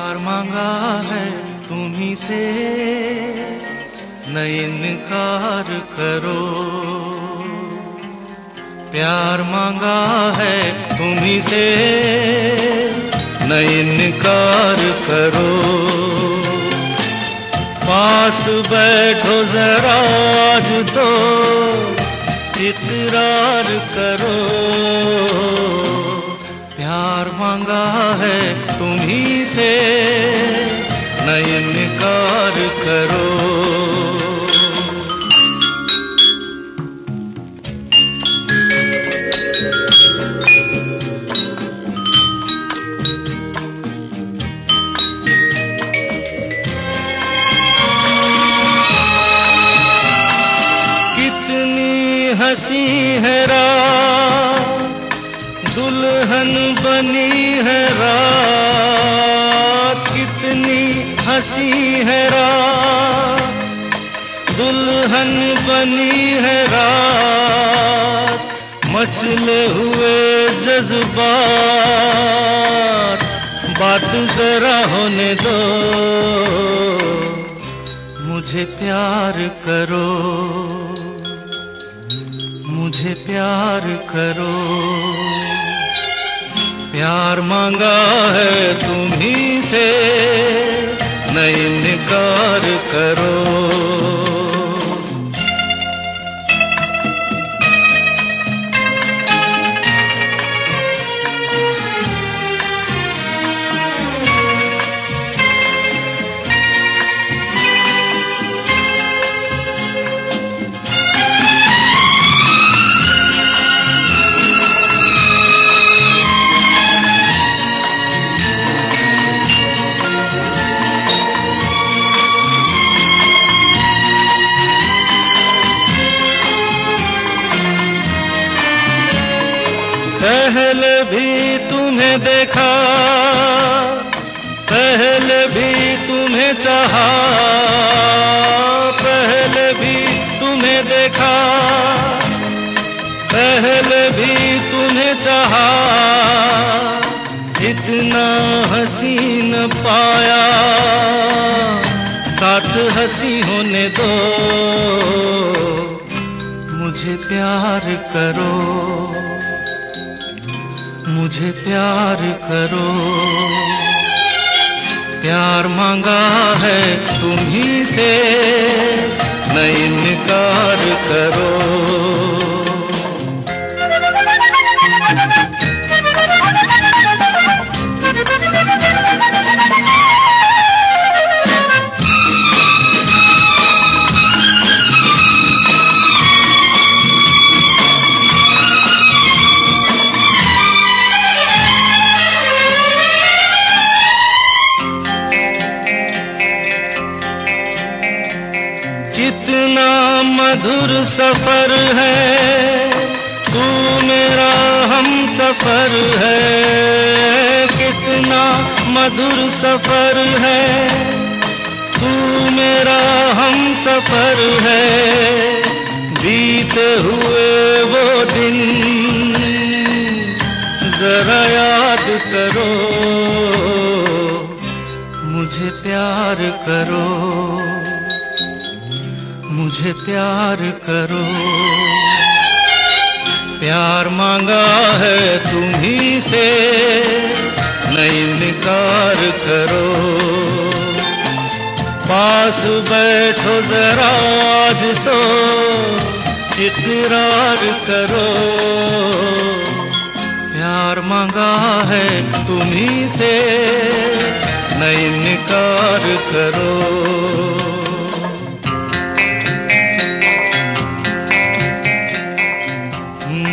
प्यार मांगा है तुम्ही से। न इनकार करो। प्यार मांगा है तुम्ही से। न इनकार करो। पास बैठो जरा आज तो इतरार करो। मांगा है तुम्ही से। न इनकार करो। कितनी हँसी है रात दुल्हन बनी है रात, कितनी हँसी है रात। दुल्हन बनी है रात, मचले हुए जज्बात। बात जरा होने दो, मुझे प्यार करो। मुझे प्यार करो। प्यार मांगा है तुम्ही से। नहीं इनकार करो। देखा, पहले भी तुम्हें चाहा, पहले भी तुम्हें देखा, पहले भी तुम्हें चाहा इतना हसीन पाया, साथ हँसी होने दो, मुझे प्यार करो। मुझे प्यार करो। प्यार मांगा है मधुर सफ़र है। तू मेरा हम सफ़र है। कितना मधुर सफ़र है। तू मेरा हम सफ़र है। बीते हुए वो दिन जरा याद करो। मुझे प्यार करो। मुझे प्यार करो। प्यार मांगा है तुम्ही से, नहीं इनकार करो। पास बैठो जरा आज तो इकरार करो। प्यार मांगा है तुम्ही से, नहीं इनकार करो।